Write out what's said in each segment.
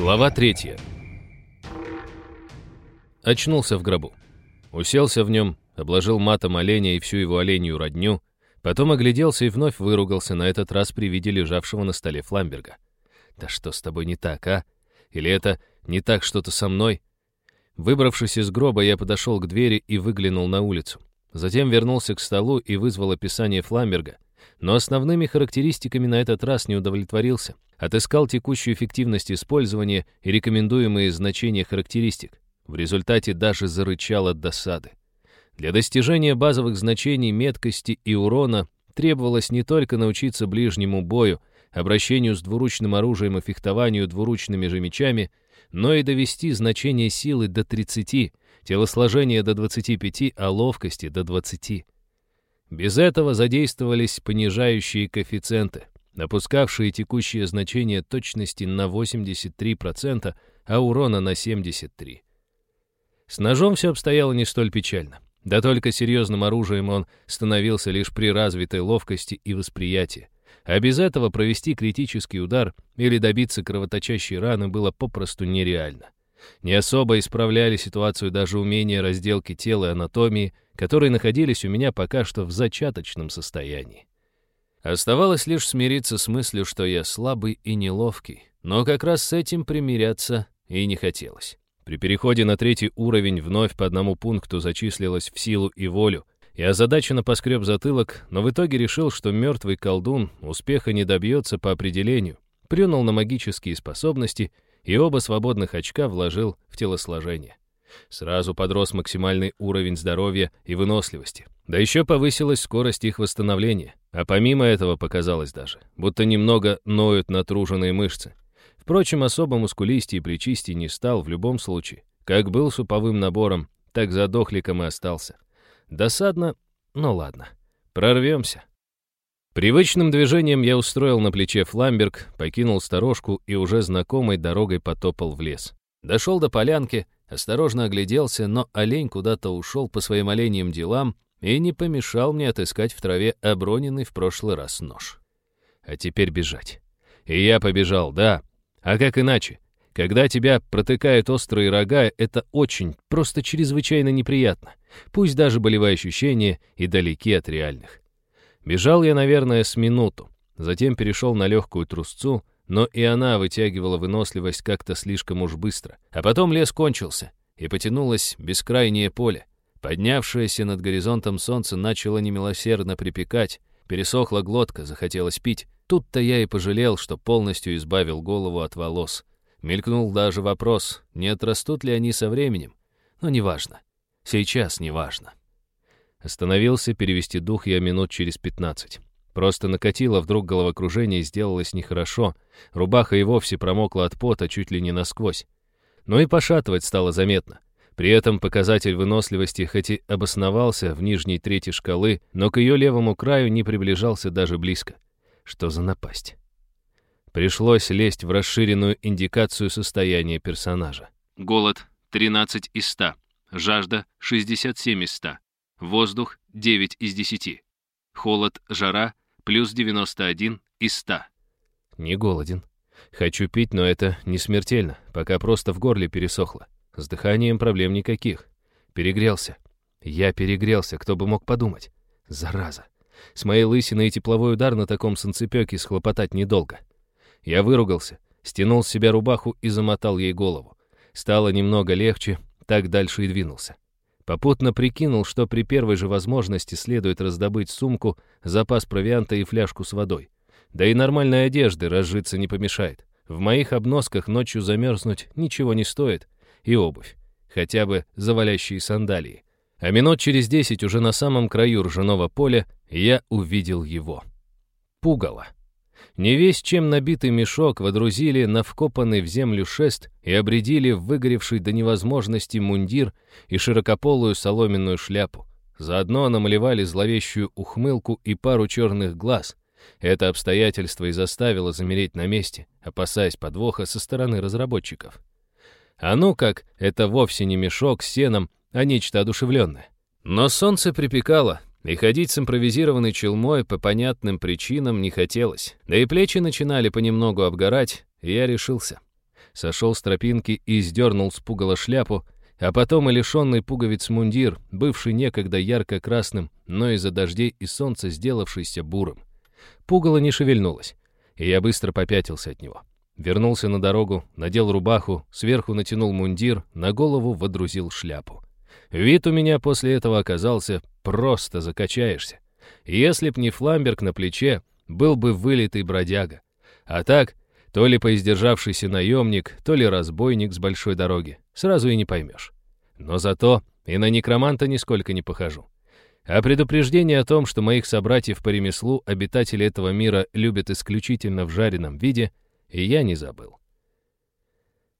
Глава третья. Очнулся в гробу. Уселся в нем, обложил матом оленя и всю его оленью родню, потом огляделся и вновь выругался на этот раз при виде лежавшего на столе Фламберга. «Да что с тобой не так, а? Или это не так что-то со мной?» Выбравшись из гроба, я подошел к двери и выглянул на улицу. Затем вернулся к столу и вызвал описание Фламберга — но основными характеристиками на этот раз не удовлетворился. Отыскал текущую эффективность использования и рекомендуемые значения характеристик. В результате даже зарычал от досады. Для достижения базовых значений меткости и урона требовалось не только научиться ближнему бою, обращению с двуручным оружием и фехтованию двуручными же мечами, но и довести значение силы до 30, телосложения до 25, а ловкости до 20. Без этого задействовались понижающие коэффициенты, опускавшие текущее значение точности на 83%, а урона на 73%. С ножом все обстояло не столь печально. Да только серьезным оружием он становился лишь при развитой ловкости и восприятии. А без этого провести критический удар или добиться кровоточащей раны было попросту нереально. Не особо исправляли ситуацию даже умения разделки тела и анатомии, которые находились у меня пока что в зачаточном состоянии. Оставалось лишь смириться с мыслью, что я слабый и неловкий, но как раз с этим примиряться и не хотелось. При переходе на третий уровень вновь по одному пункту зачислилось в силу и волю. Я озадаченно поскреб затылок, но в итоге решил, что мертвый колдун успеха не добьется по определению, плюнул на магические способности — и оба свободных очка вложил в телосложение. Сразу подрос максимальный уровень здоровья и выносливости. Да еще повысилась скорость их восстановления. А помимо этого показалось даже, будто немного ноют натруженные мышцы. Впрочем, особо мускулистей и плечистей не стал в любом случае. Как был суповым набором, так задохликом и остался. Досадно, но ладно. Прорвемся. Привычным движением я устроил на плече фламберг, покинул сторожку и уже знакомой дорогой потопал в лес. Дошел до полянки, осторожно огляделся, но олень куда-то ушел по своим оленьим делам и не помешал мне отыскать в траве оброненный в прошлый раз нож. А теперь бежать. И я побежал, да. А как иначе? Когда тебя протыкают острые рога, это очень, просто чрезвычайно неприятно. Пусть даже болевые ощущения и далеки от реальных. Бежал я, наверное, с минуту. Затем перешел на легкую трусцу, но и она вытягивала выносливость как-то слишком уж быстро. А потом лес кончился, и потянулось бескрайнее поле. Поднявшееся над горизонтом солнце начало немилосердно припекать, пересохла глотка, захотелось пить. Тут-то я и пожалел, что полностью избавил голову от волос. Мелькнул даже вопрос, не отрастут ли они со временем. Но неважно. Сейчас неважно. Остановился, перевести дух я минут через пятнадцать. Просто накатило вдруг головокружение и сделалось нехорошо. Рубаха и вовсе промокла от пота чуть ли не насквозь. Но и пошатывать стало заметно. При этом показатель выносливости хоть и обосновался в нижней трети шкалы, но к ее левому краю не приближался даже близко. Что за напасть? Пришлось лезть в расширенную индикацию состояния персонажа. Голод — 13 из 100. Жажда — 67 из 100. Воздух 9 из 10. Холод, жара плюс 91 из 100. Не голоден. Хочу пить, но это не смертельно, пока просто в горле пересохло. С дыханием проблем никаких. Перегрелся. Я перегрелся, кто бы мог подумать. Зараза. С моей лысиной и тепловой удар на таком санцепёке схлопотать недолго. Я выругался, стянул с себя рубаху и замотал ей голову. Стало немного легче, так дальше и двинулся. Попутно прикинул, что при первой же возможности следует раздобыть сумку, запас провианта и фляжку с водой. Да и нормальной одежды разжиться не помешает. В моих обносках ночью замерзнуть ничего не стоит. И обувь. Хотя бы завалящие сандалии. А минут через десять уже на самом краю ржаного поля я увидел его. Пугало. Не весь чем набитый мешок водрузили на вкопанный в землю шест и обредили в выгоревший до невозможности мундир и широкополую соломенную шляпу. Заодно намалевали зловещую ухмылку и пару черных глаз. Это обстоятельство и заставило замереть на месте, опасаясь подвоха со стороны разработчиков. А ну как, это вовсе не мешок с сеном, а нечто одушевленное. Но солнце припекало, и ходить с импровизированной челмой по понятным причинам не хотелось. Да и плечи начинали понемногу обгорать, и я решился. сошел с тропинки и сдернул с пугала шляпу, а потом и лишенный пуговиц мундир, бывший некогда ярко-красным, но из-за дождей и солнца сделавшийся бурым. Пугало не шевельнулось, и я быстро попятился от него. Вернулся на дорогу, надел рубаху, сверху натянул мундир, на голову водрузил шляпу. Вид у меня после этого оказался просто закачаешься. Если б не фламберг на плече, был бы вылитый бродяга. А так, то ли поиздержавшийся наемник, то ли разбойник с большой дороги. Сразу и не поймешь. Но зато и на некроманта нисколько не похожу. А предупреждение о том, что моих собратьев по ремеслу обитатели этого мира любят исключительно в жареном виде, и я не забыл.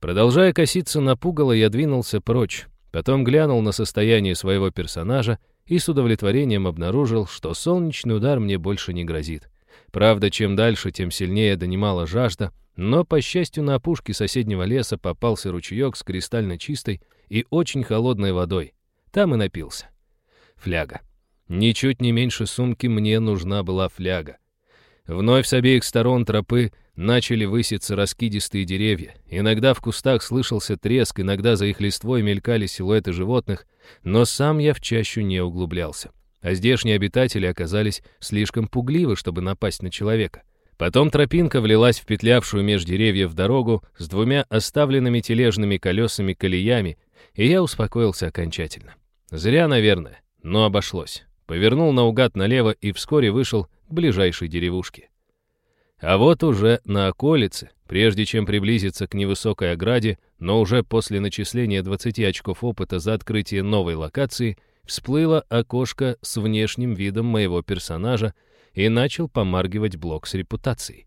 Продолжая коситься на пугало, я двинулся прочь, потом глянул на состояние своего персонажа и с удовлетворением обнаружил, что солнечный удар мне больше не грозит. Правда, чем дальше, тем сильнее донимала жажда, но, по счастью, на опушке соседнего леса попался ручеек с кристально чистой и очень холодной водой. Там и напился. Фляга. Ничуть не меньше сумки мне нужна была фляга. Вновь с обеих сторон тропы начали выситься раскидистые деревья. Иногда в кустах слышался треск, иногда за их листвой мелькали силуэты животных, но сам я в чащу не углублялся. А здешние обитатели оказались слишком пугливы, чтобы напасть на человека. Потом тропинка влилась в петлявшую меж деревьев дорогу с двумя оставленными тележными колесами колеями, и я успокоился окончательно. Зря, наверное, но обошлось. Повернул наугад налево и вскоре вышел ближайшей деревушке. А вот уже на околице, прежде чем приблизиться к невысокой ограде, но уже после начисления 20 очков опыта за открытие новой локации, всплыло окошко с внешним видом моего персонажа и начал помаргивать блок с репутацией.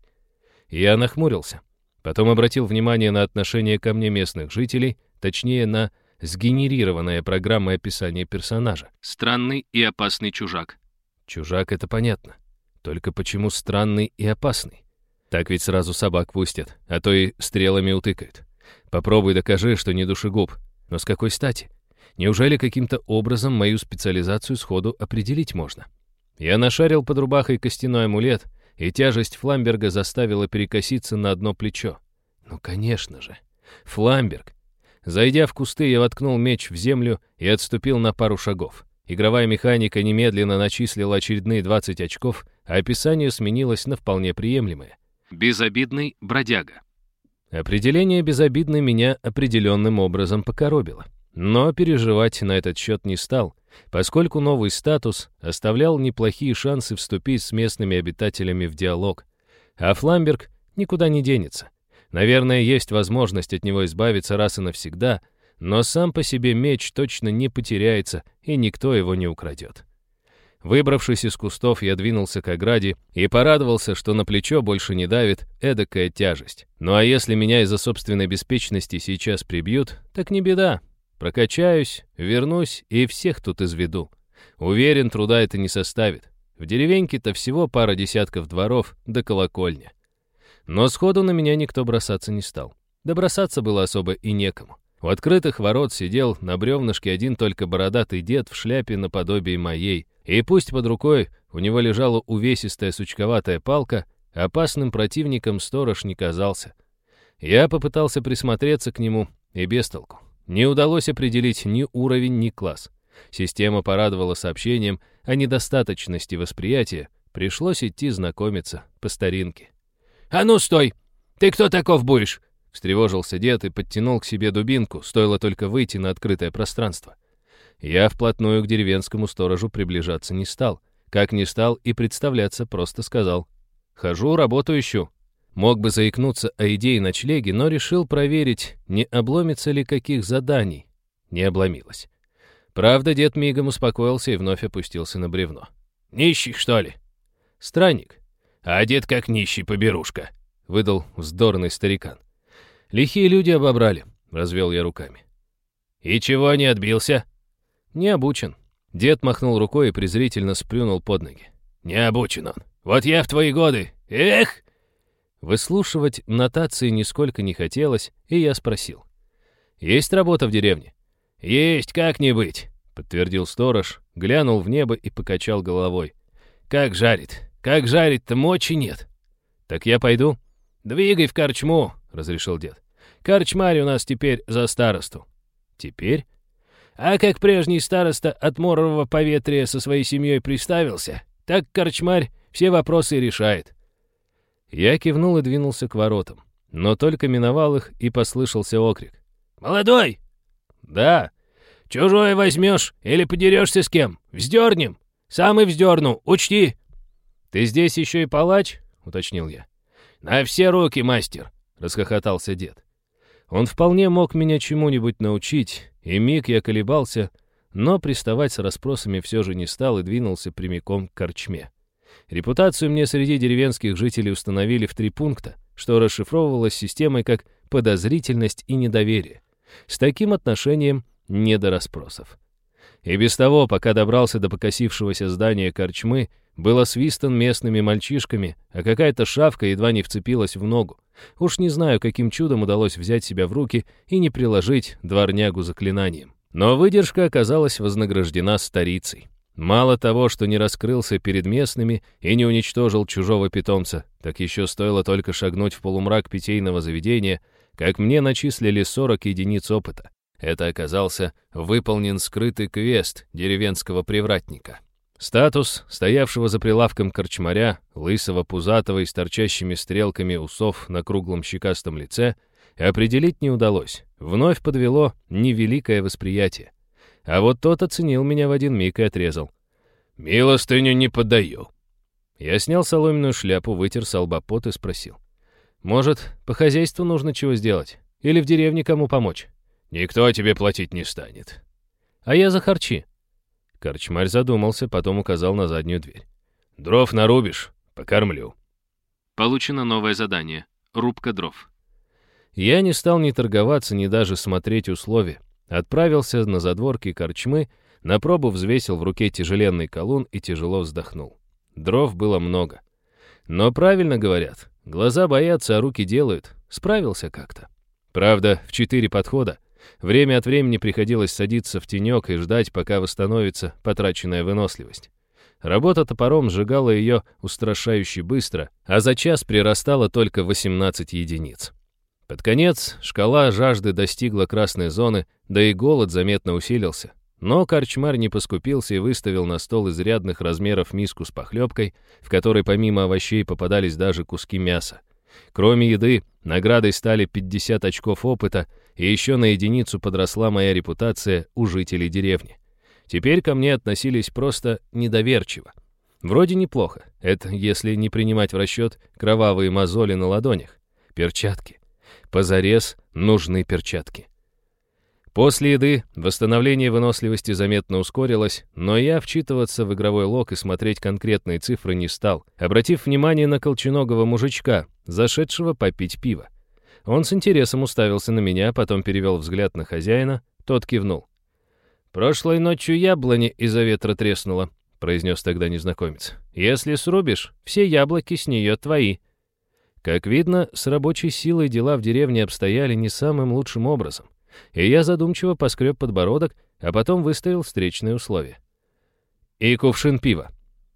Я нахмурился. Потом обратил внимание на отношение ко мне местных жителей, точнее на сгенерированная программой описания персонажа. Странный и опасный чужак. Чужак — это понятно. Только почему странный и опасный? Так ведь сразу собак пустят, а то и стрелами утыкают. Попробуй докажи, что не душегуб. Но с какой стати? Неужели каким-то образом мою специализацию сходу определить можно? Я нашарил под рубахой костяной амулет, и тяжесть Фламберга заставила перекоситься на одно плечо. Ну, конечно же. Фламберг. Зайдя в кусты, я воткнул меч в землю и отступил на пару шагов. Игровая механика немедленно начислила очередные 20 очков, а описание сменилось на вполне приемлемое. Безобидный бродяга. Определение «безобидный» меня определенным образом покоробило. Но переживать на этот счет не стал, поскольку новый статус оставлял неплохие шансы вступить с местными обитателями в диалог. А Фламберг никуда не денется. Наверное, есть возможность от него избавиться раз и навсегда — но сам по себе меч точно не потеряется, и никто его не украдет. Выбравшись из кустов, я двинулся к ограде и порадовался, что на плечо больше не давит эдакая тяжесть. Ну а если меня из-за собственной беспечности сейчас прибьют, так не беда. Прокачаюсь, вернусь и всех тут изведу. Уверен, труда это не составит. В деревеньке-то всего пара десятков дворов до колокольня. Но сходу на меня никто бросаться не стал. Да бросаться было особо и некому. У открытых ворот сидел на бревнышке один только бородатый дед в шляпе наподобие моей, и пусть под рукой у него лежала увесистая сучковатая палка, опасным противником сторож не казался. Я попытался присмотреться к нему, и без толку. Не удалось определить ни уровень, ни класс. Система порадовала сообщением о недостаточности восприятия, пришлось идти знакомиться по старинке. «А ну, стой! Ты кто таков будешь?» Встревожился дед и подтянул к себе дубинку, стоило только выйти на открытое пространство. Я вплотную к деревенскому сторожу приближаться не стал. Как не стал и представляться, просто сказал. «Хожу, работу ищу». Мог бы заикнуться о идее ночлеги, но решил проверить, не обломится ли каких заданий. Не обломилось. Правда, дед мигом успокоился и вновь опустился на бревно. «Нищий, что ли?» «Странник». «А дед как нищий поберушка», — выдал вздорный старикан. Лихие люди обобрали, развел я руками. И чего не отбился? Не обучен. Дед махнул рукой и презрительно сплюнул под ноги. Не обучен он. Вот я в твои годы. Эх! Выслушивать нотации нисколько не хотелось, и я спросил. «Есть работа в деревне?» «Есть, как не быть», — подтвердил сторож, глянул в небо и покачал головой. «Как жарит? Как жарит-то мочи нет». «Так я пойду?» «Двигай в корчму», — разрешил дед. Корчмарь у нас теперь за старосту». «Теперь?» «А как прежний староста от морового поветрия со своей семьей приставился, так корчмарь все вопросы решает». Я кивнул и двинулся к воротам, но только миновал их и послышался окрик. «Молодой!» «Да». «Чужое возьмешь или подерешься с кем? Вздернем. Сам и вздерну, учти». «Ты здесь еще и палач?» — уточнил я. «На все руки, мастер!» — расхохотался дед. Он вполне мог меня чему-нибудь научить, и миг я колебался, но приставать с расспросами все же не стал и двинулся прямиком к корчме. Репутацию мне среди деревенских жителей установили в три пункта, что расшифровывалось системой как подозрительность и недоверие. С таким отношением не до расспросов. И без того, пока добрался до покосившегося здания корчмы, был освистан местными мальчишками, а какая-то шавка едва не вцепилась в ногу. Уж не знаю, каким чудом удалось взять себя в руки и не приложить дворнягу заклинанием. Но выдержка оказалась вознаграждена старицей. Мало того, что не раскрылся перед местными и не уничтожил чужого питомца, так еще стоило только шагнуть в полумрак питейного заведения, как мне начислили 40 единиц опыта. Это оказался выполнен скрытый квест деревенского привратника. Статус стоявшего за прилавком корчмаря, лысого, пузатого и с торчащими стрелками усов на круглом щекастом лице, определить не удалось. Вновь подвело невеликое восприятие. А вот тот оценил меня в один миг и отрезал. «Милостыню не подаю». Я снял соломенную шляпу, вытер с и спросил. Может, по хозяйству нужно чего сделать? Или в деревне кому помочь? Никто тебе платить не станет. А я за харчи. Корчмарь задумался, потом указал на заднюю дверь. Дров нарубишь, покормлю. Получено новое задание. Рубка дров. Я не стал ни торговаться, ни даже смотреть условия. Отправился на задворки корчмы, на пробу взвесил в руке тяжеленный колун и тяжело вздохнул. Дров было много. Но правильно говорят, Глаза боятся, а руки делают. Справился как-то. Правда, в четыре подхода. Время от времени приходилось садиться в тенек и ждать, пока восстановится потраченная выносливость. Работа топором сжигала ее устрашающе быстро, а за час прирастала только 18 единиц. Под конец шкала жажды достигла красной зоны, да и голод заметно усилился. Но корчмар не поскупился и выставил на стол изрядных размеров миску с похлебкой, в которой помимо овощей попадались даже куски мяса. Кроме еды, наградой стали 50 очков опыта, и еще на единицу подросла моя репутация у жителей деревни. Теперь ко мне относились просто недоверчиво. Вроде неплохо, это если не принимать в расчет кровавые мозоли на ладонях. Перчатки. Позарез нужны перчатки. После еды восстановление выносливости заметно ускорилось, но я вчитываться в игровой лог и смотреть конкретные цифры не стал, обратив внимание на колченогого мужичка, зашедшего попить пиво. Он с интересом уставился на меня, потом перевел взгляд на хозяина, тот кивнул. «Прошлой ночью яблони из-за ветра треснула», — произнес тогда незнакомец. «Если срубишь, все яблоки с нее твои». Как видно, с рабочей силой дела в деревне обстояли не самым лучшим образом и я задумчиво поскреб подбородок, а потом выставил встречные условия. «И кувшин пива.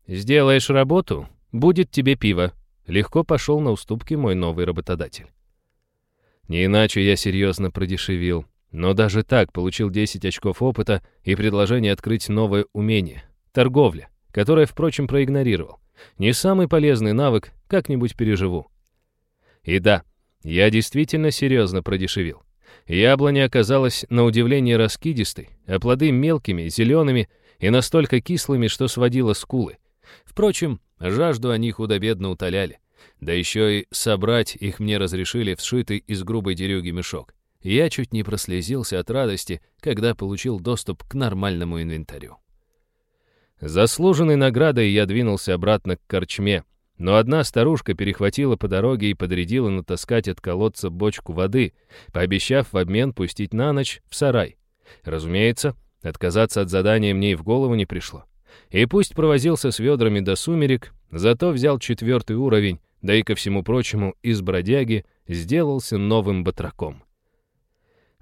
Сделаешь работу, будет тебе пиво», — легко пошел на уступки мой новый работодатель. Не иначе я серьезно продешевил, но даже так получил 10 очков опыта и предложение открыть новое умение — торговля, которое, впрочем, проигнорировал. Не самый полезный навык, как-нибудь переживу. И да, я действительно серьезно продешевил. Яблоня оказалась на удивление раскидистой, а плоды мелкими, зелеными и настолько кислыми, что сводило скулы. Впрочем, жажду они худо-бедно утоляли. Да еще и собрать их мне разрешили в сшитый из грубой дерюги мешок. Я чуть не прослезился от радости, когда получил доступ к нормальному инвентарю. Заслуженной наградой я двинулся обратно к корчме, но одна старушка перехватила по дороге и подрядила натаскать от колодца бочку воды, пообещав в обмен пустить на ночь в сарай. Разумеется, отказаться от задания мне и в голову не пришло. И пусть провозился с ведрами до сумерек, зато взял четвертый уровень, да и ко всему прочему из бродяги сделался новым батраком.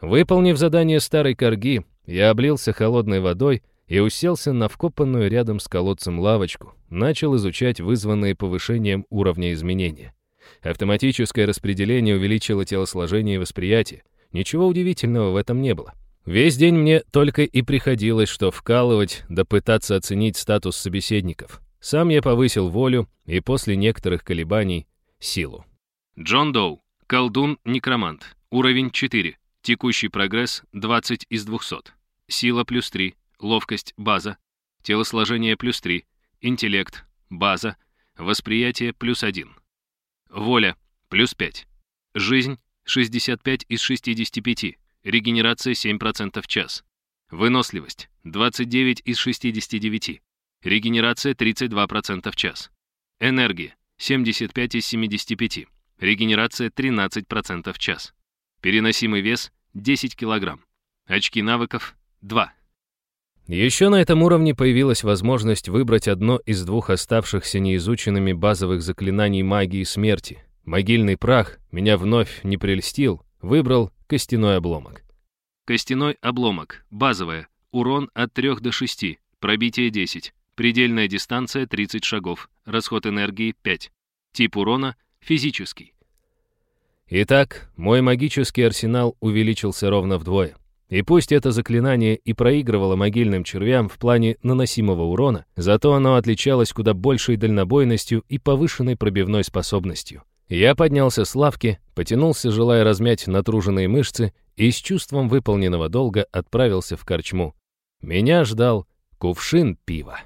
Выполнив задание старой корги, я облился холодной водой и уселся на вкопанную рядом с колодцем лавочку, начал изучать вызванные повышением уровня изменения. Автоматическое распределение увеличило телосложение и восприятие. Ничего удивительного в этом не было. Весь день мне только и приходилось, что вкалывать, да пытаться оценить статус собеседников. Сам я повысил волю и после некоторых колебаний — силу. Джон Доу. Колдун-некромант. Уровень 4. Текущий прогресс 20 из 200. Сила плюс 3. Ловкость – база. Телосложение плюс 3. Интеллект – база. Восприятие плюс 1. Воля плюс 5. Жизнь 65 из 65. Регенерация 7% в час. Выносливость 29 из 69. Регенерация 32% в час. Энергия 75 из 75. Регенерация 13% в час. Переносимый вес 10 кг. Очки навыков 2. Еще на этом уровне появилась возможность выбрать одно из двух оставшихся неизученными базовых заклинаний магии смерти. Могильный прах меня вновь не прельстил, выбрал костяной обломок. Костяной обломок. Базовая. Урон от 3 до 6. Пробитие 10. Предельная дистанция 30 шагов. Расход энергии 5. Тип урона физический. Итак, мой магический арсенал увеличился ровно вдвое. И пусть это заклинание и проигрывало могильным червям в плане наносимого урона, зато оно отличалось куда большей дальнобойностью и повышенной пробивной способностью. Я поднялся с лавки, потянулся, желая размять натруженные мышцы, и с чувством выполненного долга отправился в корчму. Меня ждал кувшин пива.